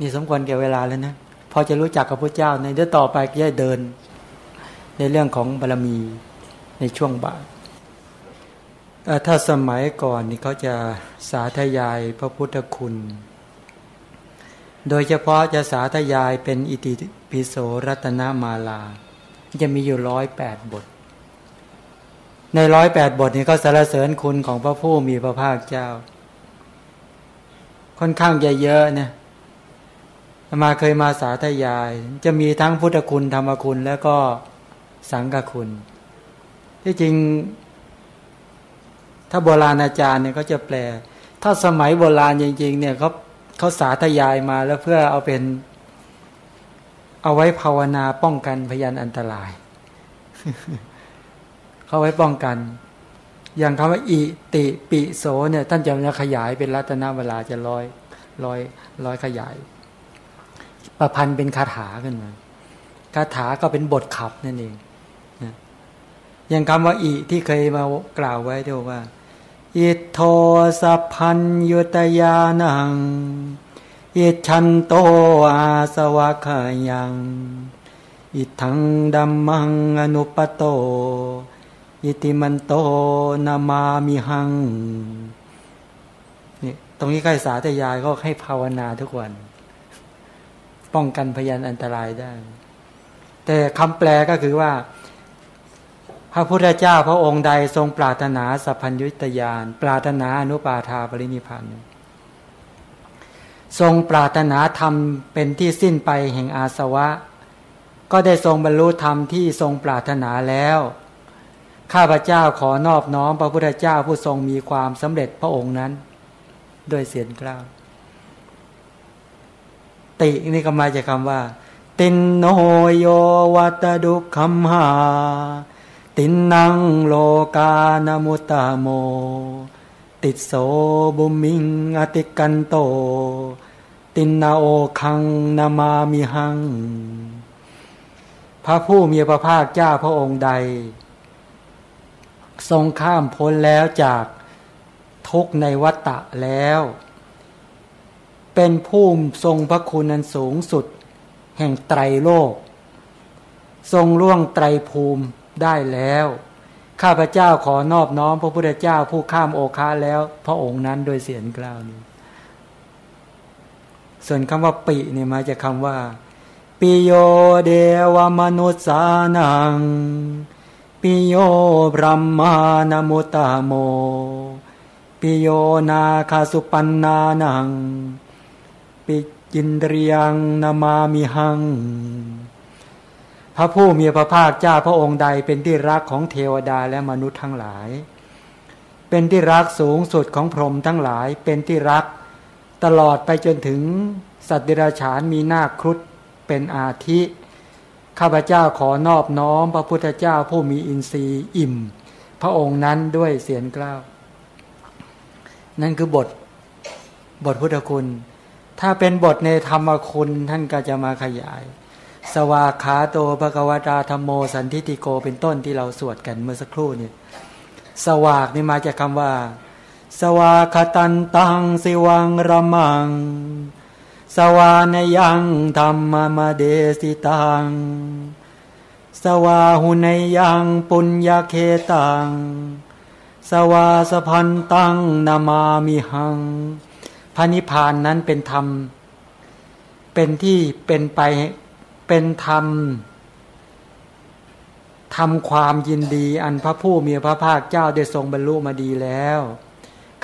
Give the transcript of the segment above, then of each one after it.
นี่สมควรแก่เวลาแล้วนะพอจะรู้จักกับพระเจ้าในเดี๋ยวต่อไปก็จะเดิน ในเรื่องของบารรมีในช่วงบ่ายถ้าสมัยก่อนนี่เขาจะสาธยายพระพุทธคุณ โดยเฉพาะจะสาธยายเป็นอิติปิโสรัตนมาลา จะมีอยู่ร้อยแปดบท ในร้อยแปดบทนี้ก็สรรเสริญคุณของพระผู้มีพระภาคเจ้า ค่อนข้างจะเยอะนะ มาเคยมาสาธยาย จะมีทั้งพุทธคุณธรรมคุณ แล้วก็สังฆคุณ ที่จริง ถ้าโบราณอาจารย์เนี่ยก็จะแปล ถ้าสมัยโบราณจริง ๆ เนี่ยเขาเขาสาธยายมาแล้วเพื่อเอาเป็น เอาไว้ภาวนาป้องกันพยานอันตราย เขาไว้ป้องกัน อย่างคำว่าอิติปิโสเนี่ย ท่านจะขยายเป็นรัตนเวลาจะร้อยร้อยร้อยขยาย ประพันธ์เป็นคาถาขึ้นมาคาถาก็เป็นบทขับนั่นเองอย่างคำว่าอิที่เคยมากล่าวไว้ที่ว่า อิโทสัพพัญยุตยานังอิชันโตอาสวะขยัง อิทังดัมมังอนุปโต อิติมันโตนามามิหังนี่ตรงนี้ใกล้สาธยายก็ให้ภาวนาทุกวัน ป้องกันพยานอันตรายได้ แต่คำแปลก็คือว่า พระพุทธเจ้าพระองค์ใดทรงปรารถนาสัพพัญญุตยาน ปรารถนาอนุปาทาปรินิพันธ์ทรงปรารถนาธรรมเป็นที่สิ้นไปแห่งอาสวะ ก็ได้ทรงบรรลุธรรมที่ทรงปรารถนาแล้วข้าพเจ้าขอนอบน้อมพระพุทธเจ้าผู้ทรงมีความสำเร็จพระองค์นั้น ด้วยเสียงกล้าว ตินี่ก็มาจากคำว่า ตินโนโยวัตดุคัมหา ตินนังโลกานมุตตโม ติโสบุมิงอติกันโต ตินนาโอคังนามามิหัง พระผู้มีพระภาคเจ้าพระองค์ใด ทรงข้ามพ้นแล้วจากทุกในวัตตะแล้ว เป็นผู้ทรงพระคุณอันสูงสุด แห่งไตรโลก ทรงล่วงไตรภูมิได้แล้ว ข้าพเจ้าขอนอบน้อมพระพุทธเจ้าผู้ข้ามโอคาแล้ว พระองค์นั้นโดยเสียงกล่าวนี้ ส่วนคำว่าปิเนี่ยมาจากคำว่า ปิโยเดวมนุษสานัง ปิโยบรมมานมุตตโม ปิโยนาคาสุปันนานัง ปิจินเรียงนามามิหัง พระผู้มีพระภาคเจ้าพระองค์ใดเป็นที่รักของเทวดาและมนุษย์ทั้งหลาย เป็นที่รักสูงสุดของพรหมทั้งหลาย เป็นที่รักตลอดไปจนถึงสัตว์เดรัจฉานมีหน้าครุฑเป็นอาทิ ข้าพเจ้าขอนอบน้อม พระพุทธเจ้าผู้มีอินทรีย์อิ่ม พระองค์นั้นด้วยเสียงกล้าว นั่นคือบทบทพุทธคุณ ถ้าเป็นบทในธรรมคุณท่านก็จะมาขยาย สวาขาโตภกวตาธรรมโมสันทิติโกเป็นต้นที่เราสวดกันเมื่อสักครู่นี่สวากนี่มาจากคำว่า สวาคตันตังสิวังระมัง สวานยังธรรมมาเดสิตัง สวาหุนยังปุญญาเคตัง สวาสพันตังนามามิหัง พระนิพพานนั้นเป็นธรรม เป็นที่เป็นไปเป็นธรรมทำความยินดีอันพระผู้มีพระภาคเจ้าได้ทรงบรรลุมาดีแล้ว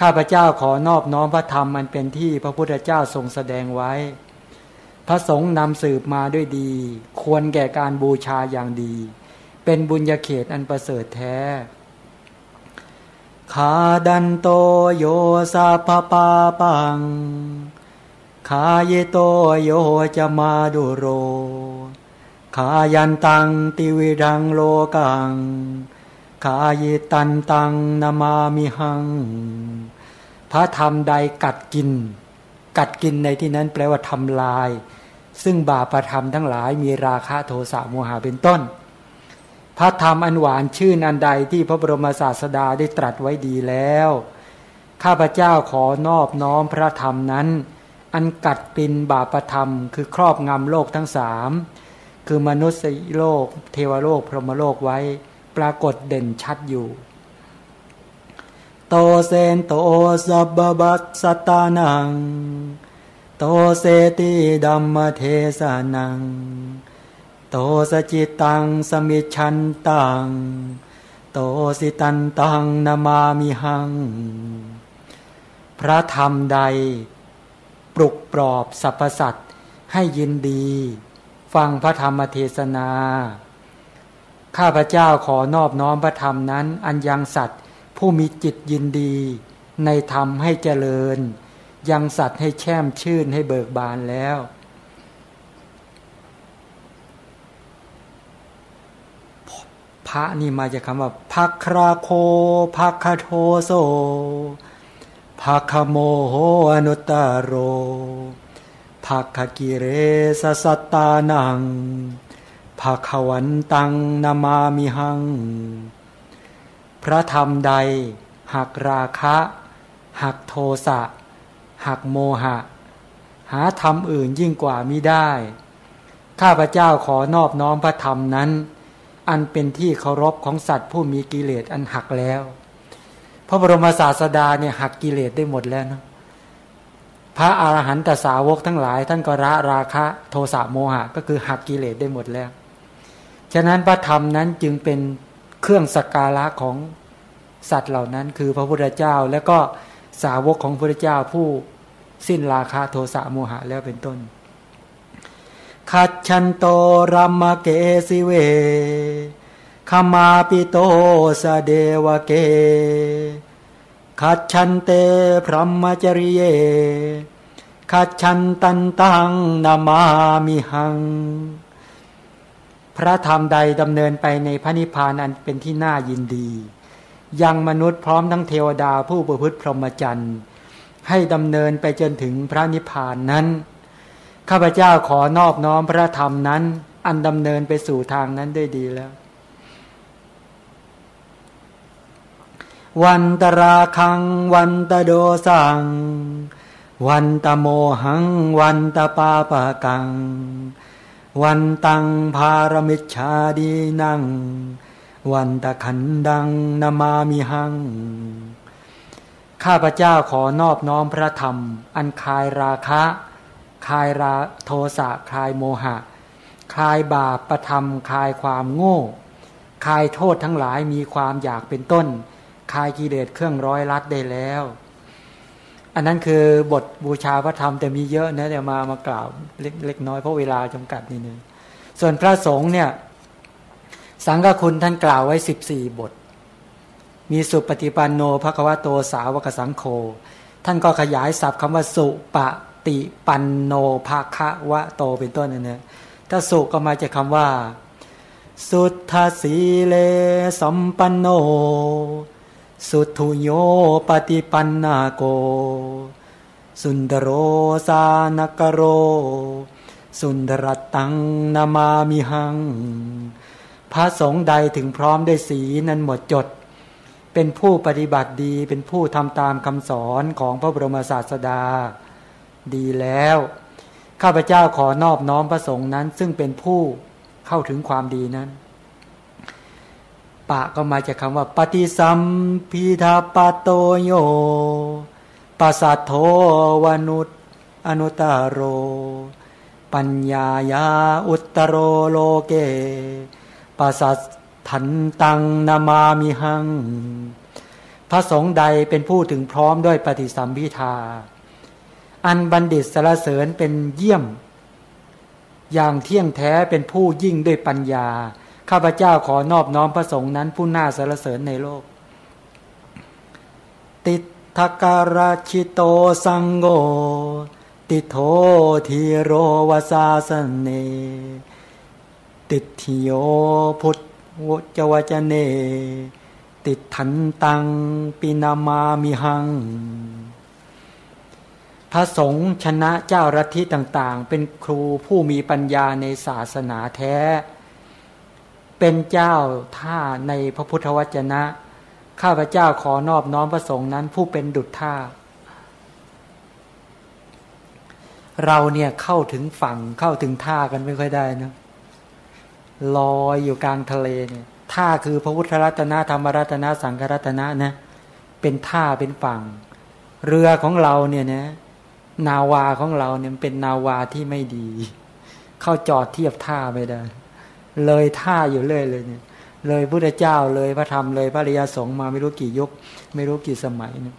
ข้าพเจ้าขอนอบน้อมพระธรรมอันเป็นที่พระพุทธเจ้าทรงแสดงไว้ พระสงฆ์นำสืบมาด้วยดี ควรแก่การบูชาอย่างดี เป็นบุญญาเขตอันประเสริฐแท้ ขาดันโตโยสาปปาปัง ขาเยโตโยจะมาดุโร ขายันตังติวิดังโลกัง ขาเยตันตังนามามิหัง พระธรรมใดกัดกิน กัดกินในที่นั้นแปลว่าทำลาย ซึ่งบาปธรรมทั้งหลายมีราคะโทสะโมหะเป็นต้น พระธรรมอันหวานชื่นอันใดที่พระบรมศาสดาได้ตรัสไว้ดีแล้ว ข้าพเจ้าขอนอบน้อมพระธรรมนั้น อันกัดปินบาปธรรม คือครอบงำโลกทั้งสามคือมนุษย์โลก เทวโลกพรหมโลกไว้ปรากฏเด่นชัดอยู่ โตเซนโตสับบัสสตานัง โตเซติดัมมเทสานัง โตสจิตังสมิชันตังโตสิตันตังนามามิหัง พระธรรมใด ปลุกปลอบสรรพสัตว์ให้ยินดี ฟังพระธรรมเทศนา ข้าพเจ้าขอนอบน้อมพระธรรมนั้น อันยังสัตว์ผู้มีจิตยินดี ในธรรมให้เจริญ ยังสัตว์ให้แช่มชื่นให้เบิกบานแล้ว พระนี่มาจากคำว่าพักคราโคพักคโทโซพักขโมโหอนุตตโรภาคกิเรสสัตตานังภาควันตังนามามิหัง พระธรรมใด หักราคะ หักโทสะ หักโมหะ หาธรรมอื่นยิ่งกว่ามิได้ ข้าพเจ้าขอนอบน้อมพระธรรมนั้น อันเป็นที่เคารพของสัตว์ผู้มีกิเลสอันหักแล้ว พระบรมศาสดาเนี่ยหักกิเลสได้หมดแล้วนะพระอาหารหันตสาวกทั้งหลาย ท่านก็ละราคะโทสะโมหะ ก็คือหักกิเลสได้หมดแล้ว ฉะนั้นพระธรรมนั้นจึงเป็นเครื่องสักการะของสัตว์เหล่านั้น คือพระพุทธเจ้า และก็สาวกของพระพุทธเจ้าผู้สิ้นราคะโทสะโมหะแล้วเป็นต้น ขัดชันโตรัมมเกสิเวขมาปิโตสเดวเกขัดชันเตพรหมจริเยขัดชันตันตังนามามิหัง พระธรรมใดดำเนินไปในพระนิพพานอันเป็นที่น่ายินดี ยังมนุษย์พร้อมทั้งเทวดาผู้ประพฤติพรหมจรรย์ ให้ดำเนินไปจนถึงพระนิพพานนั้น ข้าพเจ้าขอนอบน้อมพระธรรมนั้น อันดำเนินไปสู่ทางนั้นได้ดีแล้ว วันตราคัง วันตโดสัง วันตโมหัง วันตปาปะกัง วันตังภารมิชาดีนัง วันตะขันดังนามามิหัง ข้าพเจ้าขอนอบน้อมพระธรรม อันคายราคะ คลายราโทสะคลายโมหะ คลายบาปประธรรม คลายความโง่ คลายโทษทั้งหลายมีความอยากเป็นต้น คลายกิเลสเครื่องร้อยลัดได้แล้ว อันนั้นคือบทบูชาพระธรรมแต่มีเยอะนะเดี๋ยวมามากล่าวเล็กเล็กน้อยเพราะเวลาจำกัดนิดนึงส่วนพระสงฆ์เนี่ยสังฆคุณท่านกล่าวไว้สิบสี่บท มีสุปฏิปันโนภควโตสาวกสังโฆท่านก็ขยายศัพท์คำว่าสุปะ ฏิปันโนภาคะวะโตเป็นต้นนั่นเองถ้าสุก็มาจากคำว่า สุทธสีเลสัมปันโน สุทุโยปฏิปันนาโก สุนดโรสานกโร สุนดรตังนามามิหัง พระสงฆ์ใดถึงพร้อมได้สีนั้นหมดจดเป็นผู้ปฏิบัติดีเป็นผู้ทำตามคำสอนของพระบรมศาสดา ดีแล้ว ข้าพเจ้าขอนอบน้อมพระสงฆ์นั้น ซึ่งเป็นผู้เข้าถึงความดีนั้น ปะก็มาจากคำว่า ปฏิสัมพีทาปโตโยปัสสัทโทวนุตอนุตาโร ปัญญายาอุตโรโลเกปัสสัทถันตังนามามิหัง พระสงฆ์ใดเป็นผู้ถึงพร้อมด้วยปฏิสัมพิทา อันบัณฑิตสรรเสริญเป็นเยี่ยม อย่างเที่ยงแท้เป็นผู้ยิ่งด้วยปัญญา ข้าพเจ้าขอนอบน้อมพระสงฆ์นั้นผู้น่าสรรเสริญในโลก ติทการาชิโตสังโกติโททีโรวาสาสเน ติทิโยพุทวจวจเน ติทันตังปินามามิหัง พระสงฆ์ชนะเจ้ารัทิต่างๆ เป็นครูผู้มีปัญญาในศาสนาแท้ เป็นเจ้าท่าในพระพุทธวจนะ ข้าพเจ้าขอนอบน้อมพระสงฆ์นั้นผู้เป็นดุจท่า เราเนี่ยเข้าถึงฝั่งเข้าถึงท่ากันไม่ค่อยได้นะลอยอยู่กลางทะเลเนี่ยท่าคือพระพุทธรัตนะธรรมรัตนะสังฆรัตนะนะ เป็นท่าเป็นฝั่ง เรือของเราเนี่ยนะ นาวาของเราเนี่ยเป็นนาวาที่ไม่ดี เข้าจอดเทียบท่าไม่ได้ เลยท่าอยู่เรื่อยเลยเนี่ย เลยพุทธเจ้าเลยพระธรรมเลยพระริยสงฆ์มาไม่รู้กี่ยุค ไม่รู้กี่สมัยเนี่ย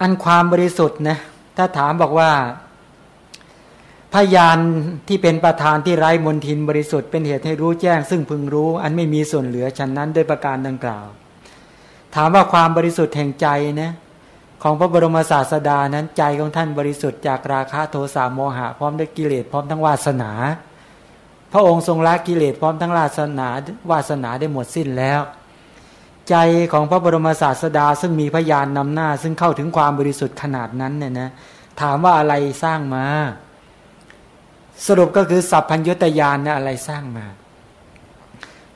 อันความบริสุทธิ์นะถ้าถามบอกว่าพยานที่เป็นประธานที่ไร้มนทินบริสุทธิ์เป็นเหตุให้รู้แจ้ง ซึ่งพึงรู้ อันไม่มีส่วนเหลือฉันนั้นด้วยประการดังกล่าว ถามว่าความบริสุทธิ์แห่งใจนะ ของพระบรมศาสดานั้นใจของท่านบริสุทธิ์จากราคะโทสะโมหะพร้อมด้วยกิเลสพร้อมทั้งวาสนา พระองค์ทรงละกิเลสพร้อมทั้งวาสนาวาสนาได้หมดสิ้นแล้ว ใจของพระบรมศาสดาซึ่งมีพยานนำหน้า ซึ่งเข้าถึงความบริสุทธิ์ขนาดนั้นเนี่ยนะถามว่าอะไรสร้างมา สรุปก็คือสัพพัญญุตยานนะอะไรสร้างมา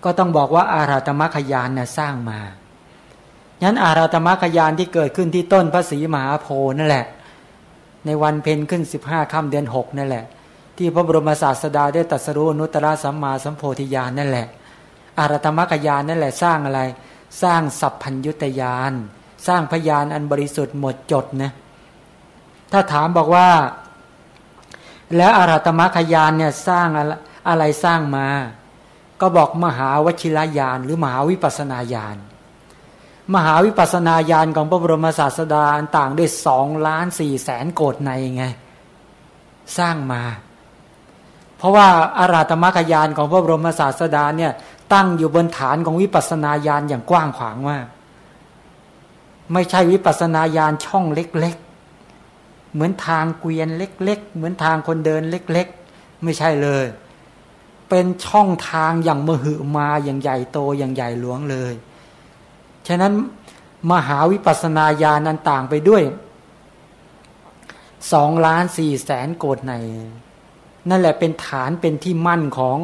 ก็ต้องบอกว่าอาราตมขยานนะสร้างมา นั้นอาราตมขยานที่เกิดขึ้นที่ต้นพระศรีมหาโพนั่นแหละ ในวันเพ็ญขึ้นสิบห้าค่ำเดือนหกนั่นแหละ ที่พระบรมศาสดาได้ตรัสรู้นุตตะสัมมาสัมโพธิญาณนั่นแหละ อาราตมขยานนั่นแหละสร้างอะไร สร้างสัพพัญยุตยานสร้างพยานอันบริสุทธิ์หมดจดนะถ้าถามบอกว่า แล้วอาราตมขยานเนี่ยสร้างอะไรสร้างมา ก็บอกมหาวชิรยานหรือมหาวิปัสนาญาณ มหาวิปัสนาญาณของพระบรมศาสดาต่างด้วยสองล้านสี่แสนโกดในไง สร้างมา เพราะว่าอาราธมรยานของพระบรมศาสดาเนี่ยตั้งอยู่บนฐานของวิปัสนาญาณอย่างกว้างขวางมากไม่ใช่วิปัสนาญาณช่องเล็ก ๆ เหมือนทางเกวียนเล็ก ๆ เหมือนทางคนเดินเล็ก ๆ ไม่ใช่เลย เป็นช่องทางอย่างมหึมาอย่างใหญ่โตอย่างใหญ่หลวงเลย ฉะนั้นมหาวิปัสนาญาณนั้นต่างไปด้วยสองล้านสี่แสนโกดใน นั่นแหละเป็นฐานเป็นที่มั่นของ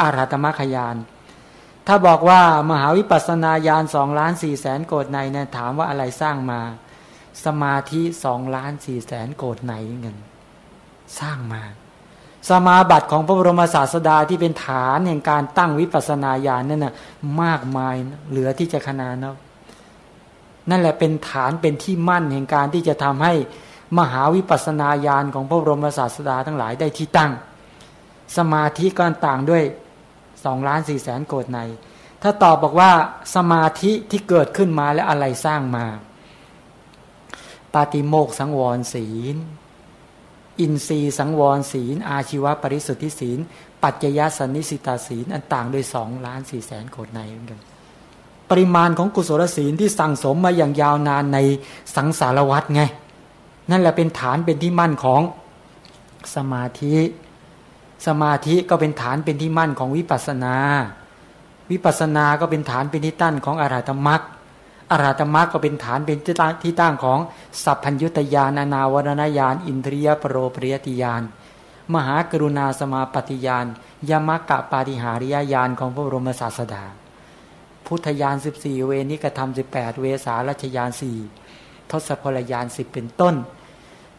อาราตมขยาน ถ้าบอกว่ามหาวิปัสนาญาณสองล้านสี่แสนโกดในเนี่ยถามว่าอะไรสร้างมา สมาธิสองล้านสี่แสนโกดในเงินสร้างมา สมาบัติของพระบรมศาสดาที่เป็นฐานแห่งการตั้งวิปัสนาญาณนั่นน่ะมากมายเหลือที่จะขนาดนะนั่นแหละเป็นฐานเป็นที่มั่นแห่งการที่จะทำให้มหาวิปัสนาญาณของพระบรมศาสดาทั้งหลายได้ที่ตั้ง สมาธิก็ต่างด้วยสองล้านสี่แสนโกดใน ถ้าตอบบอกว่าสมาธิที่เกิดขึ้นมาและอะไรสร้างมา ปาติโมกสังวรศีล อินทรีย์สังวรศีล อาชีวปริสุทธิศีล ปัจจยสันนิสิตาศีล อันต่างโดยสองล้านสี่แสนโคดในเหมือนกันปริมาณของกุศลศีลที่สั่งสมมาอย่างยาวนานในสังสารวัตไง นั่นแหละเป็นฐานเป็นที่มั่นของสมาธิ สมาธิก็เป็นฐานเป็นที่มั่นของวิปัสนา วิปัสนาก็เป็นฐานเป็นที่ตั้นของอรหัตมรรค อาราธมรรคก็เป็นฐานเป็นที่ตั้งของสัพพัญญุตยานานาวรณญาณอินทรียปรโรปริยติยานมหากรุณาสมาปฏิยานยมกะปาฏิหาริยญาณของพระบรมศาสดา พุทธญาณสิบสี่เวนิกธรรมสิบแปดเวสารัชยานสี่ทศพลยานสิบเป็นต้น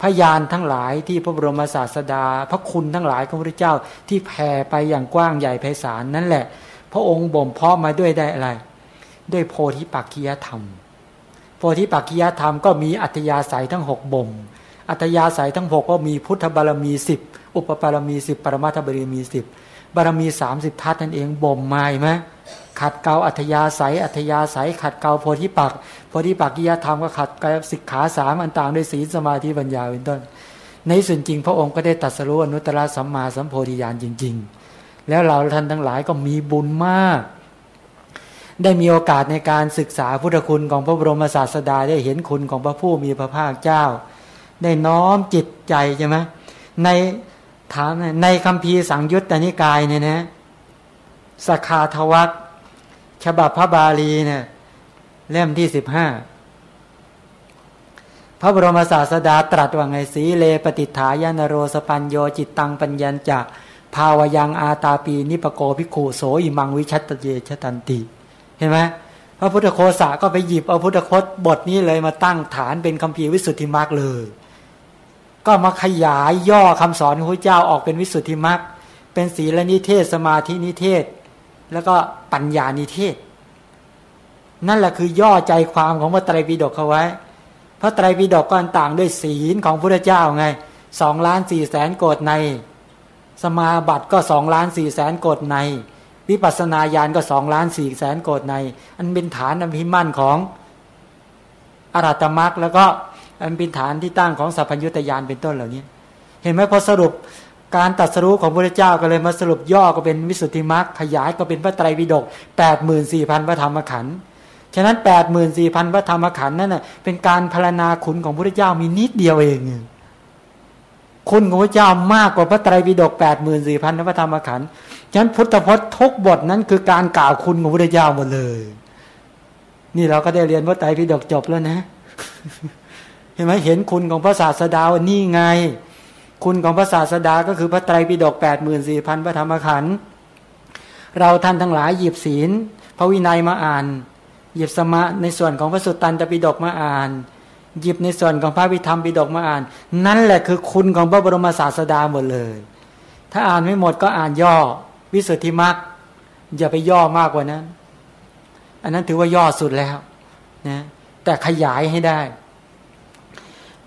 พยานทั้งหลายที่พระบรมศาสดา พระคุณทั้งหลายของพระเจ้าที่แผ่ไปอย่างกว้างใหญ่ไพศาลนั่นแหละ พระองค์บ่มเพาะมาด้วยได้อะไร ด้วยโพธิปักคียธรรม โพธิปักคียธรรมก็มีอัตยาศัยทั้งหกบ่ม อัตยาศัยทั้งหกก็มีพุทธบารมีสิบอุปบารมีสิบปรมาทบารมีสิบบารมีสามสิบทัศนั่นเองบ่มมาไหมขัดเกาอัธยาศัย อัธยาศัย ขัดเกาโพธิปักโพธิปักกิยธรรมก็ขัดเกาสิกขาสามอันต่างด้วยศีลสมาธิปัญญาเป็นต้น ในส่วนจริงพระองค์ก็ได้ตัดสรุปอนุตตรสัมมาสัมโพธิญาณจริง ๆ แล้วเราท่านทั้งหลายก็มีบุญมาก ได้มีโอกาสในการศึกษาพุทธคุณของพระบรมศาสดาได้เห็นคุณของพระผู้มีพระภาคเจ้า ได้น้อมจิตใจใช่ไหมในถามในคัมภีร์สังยุตตนิกายเนี่ยนะสคาถวรรคฉบับพระบาลีเนี่ยเล่มที่สิบห้าพระบรมศาสดาตรัสว่าไงสีเล ปติฏฐายะ นะโร สะปัญโญ จิตตังปัญญัญจะภาวะยังอาตาปีนิปะโกภิกขุโสอิมังวิชะฏะเยชะฏันติ เห็นไหมพระพุทธโฆสะก็ไปหยิบเอาพุทธพจน์บทนี้เลยมาตั้งฐานเป็นคัมภีร์วิสุทธิมรรคเลย ก็มาขยายย่อคำสอนของพระเจ้าออกเป็นวิสุทธิมรรคเป็นศีลนิเทศสมาธินิเทศ แล้วก็ปัญญานิเทศ นั่นแหละคือย่อใจความของพระไตรปิฎกเขาไว้ พระไตรปิฎกก็ต่างด้วยศีลของพระเจ้าไงสองล้านสี่แสนโกดใน สมาบัติก็สองล้านสี่แสนโกดใน วิปัสนาญาณก็สองล้านสี่แสนโกดใน อันเป็นฐานอันพิมั่นของอรัตมรักแล้วก็อันเป็นฐานที่ตั้งของสัพพัญญุตยานเป็นต้นเหล่านี้ เห็นไหมพอสรุปการตัดสรู้ของพระเจ้าก็เลยมาสรุปย่อก็เป็นวิสุทธิมรรคขยายก็เป็นพระไตรปิฎกแปดหมื่นสี่พันพระธรรมขันธ์ฉะนั้นแปดหมื่นสี่พันพระธรรมขันธ์นั่นน่ะเป็นการพรรณนาคุณของพระเจ้ามีนิดเดียวเองคุณของพระเจ้ามากกว่าพระไตรปิฎกแปดหมื่นสี่พันพระธรรมขันธ์ ฉะนั้นพุทธพจน์ทุกบทนั้นคือการกล่าวคุณของพระเจ้าหมดเลย นี่เราก็ได้เรียนพระไตรปิฎกจบแล้วนะ เห็นไหมเห็นคุณของพระศาสดาว่านี่ไง คุณของพระศาสดาก็คือพระไตรปิฎกแปดหมื่นสี่พันพระธรรมขันธ์เราท่านทั้งหลายหยิบศีล พระวินัยมาอ่าน หยิบสมะในส่วนของพระสุตตันตปิฎกมาอ่าน หยิบในส่วนของพระวิธรรมปิฎกมาอ่าน นั่นแหละคือคุณของพระบรมศาสดาหมดเลย ถ้าอ่านไม่หมดก็อ่านย่อ วิสุทธิมรรคอย่าไปย่อมากกว่านั้น อันนั้นถือว่าย่อสุดแล้วนะแต่ขยายให้ได้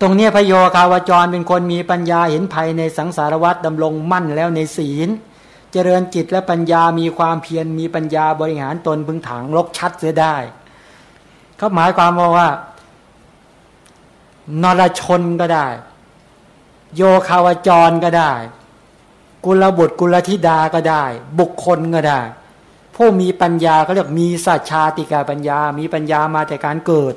ตรงนี้พโยคาวจรเป็นคนมีปัญญาเห็นภัยในสังสารวัฏดำรงมั่นแล้วในศีล เจริญจิตและปัญญามีความเพียรมีปัญญาบริหารตนพึงถางลกชัดเสียได้เขาหมายความว่า นรชนก็ได้ โยคาวจรก็ได้ กุลบุตรกุลธิดาก็ได้ บุคคลก็ได้ ผู้มีปัญญาเขาเรียกมีสัจชาติกาปัญญา มีปัญญามาแต่การเกิด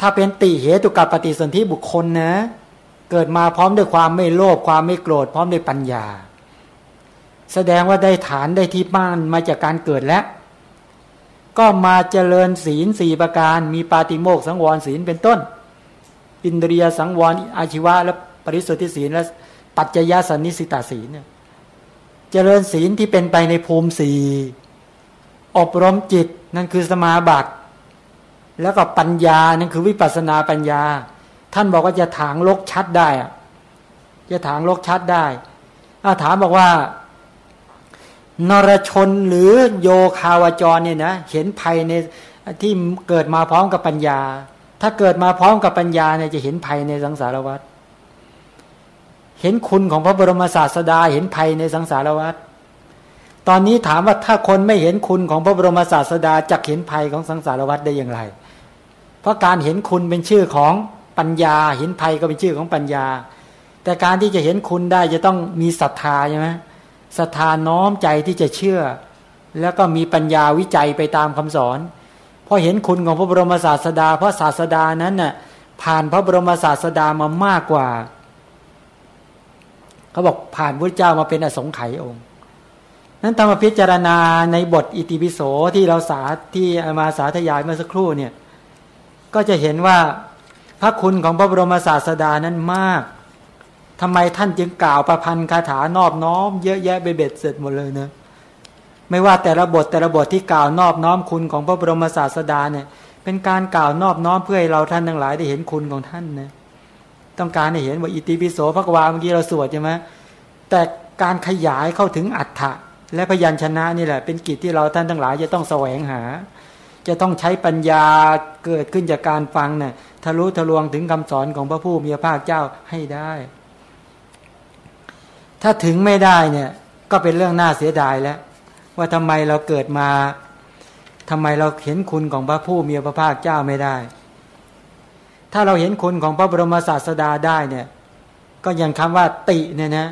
ถ้าเป็นติเหตุกับปฏิสนธิบุคคลนะ เกิดมาพร้อมด้วยความไม่โลภความไม่โกรธ พร้อมด้วยปัญญา แสดงว่าได้ฐานได้ที่บ้านมาจากการเกิดแล้วก็มาเจริญศีลสี่ประการ มีปาติโมกสังวรศีลเป็นต้น อินเดียสังวรอาชีวะและปริสุทธิศีลและ ปัจจยสันนิสิตาศีลเนี่ยเจริญศีลที่เป็นไปในภูมิสีอบรมจิตนั่นคือสมาบัติ แล้วก็ปัญญานั่นคือวิปัสนาปัญญา ท่านบอกว่าจะถางลกชัดได้อะจะถางลกชัดได้อาถามบอกว่านรชนหรือโยคาวจรเนี่ยนะเห็นภัยในที่เกิดมาพร้อมกับปัญญา ถ้าเกิดมาพร้อมกับปัญญาเนี่ยจะเห็นภัยในสังสารวัฏ เห็นคุณของพระบรมศาสดา เห็นภัยในสังสารวัฏตอนนี้ถามว่าถ้าคนไม่เห็นคุณของพระบรมศาสดาจะเห็นภัยของสังสารวัฏได้อย่างไร เพราะการเห็นคุณเป็นชื่อของปัญญา เห็นภัยก็เป็นชื่อของปัญญา แต่การที่จะเห็นคุณได้จะต้องมีศรัทธาใช่ไหมศรัทธาน้อมใจที่จะเชื่อ แล้วก็มีปัญญาวิจัยไปตามคำสอนพอเห็นคุณของพระบรมศาสดาเพราะศาสดานั้นน่ะผ่านพระบรมศาสดามามากกว่า เขาบอกผ่านพระเจ้ามาเป็นอสงไขยองค์ นั้นทำมาพิจารณาในบทอิติปิโสที่เราสาที่มาสาธยายเมื่อสักครู่เนี่ยก็จะเห็นว่าพระคุณของพระบรมศาสดานั้นมากทำไมท่านจึงกล่าวประพันธ์คาถานอบน้อม เยอะแยะไปเบ็ดเสร็จหมดเลยเนะไม่ว่าแต่ละบทแต่ละบทที่กล่าวนอบน้อมคุณของพระบรมศาสดาเนี่ยเป็นการกล่าวนอบน้อมเพื่อให้เราท่านทั้งหลายได้เห็นคุณของท่านนะ ต้องการให้เห็นว่าอิติปิโสพระกวาเมื่อกี้เราสวดใช่ไหมแต่การขยายเข้าถึงอัฏฐะและพยัญชนะนี่แหละ เป็นกิจที่เราท่านทั้งหลายจะต้องแสวงหา จะต้องใช้ปัญญาเกิดขึ้นจากการฟังเนะ่ยทะลุทะลวงถึงคำสอนของพระผู้มีพระภาคเจ้าให้ได้ ถ้าถึงไม่ได้เนี่ย ก็เป็นเรื่องน่าเสียดายแล้ว ว่าทำไมเราเกิดมาทำไมเราเห็นคุณของพระผู้มีพระภาคเจ้าไม่ได้ ถ้าเราเห็นคุณของพระบรมศาสดาได้เนี่ย ก็ยังคำว่าติเนี่ยนะ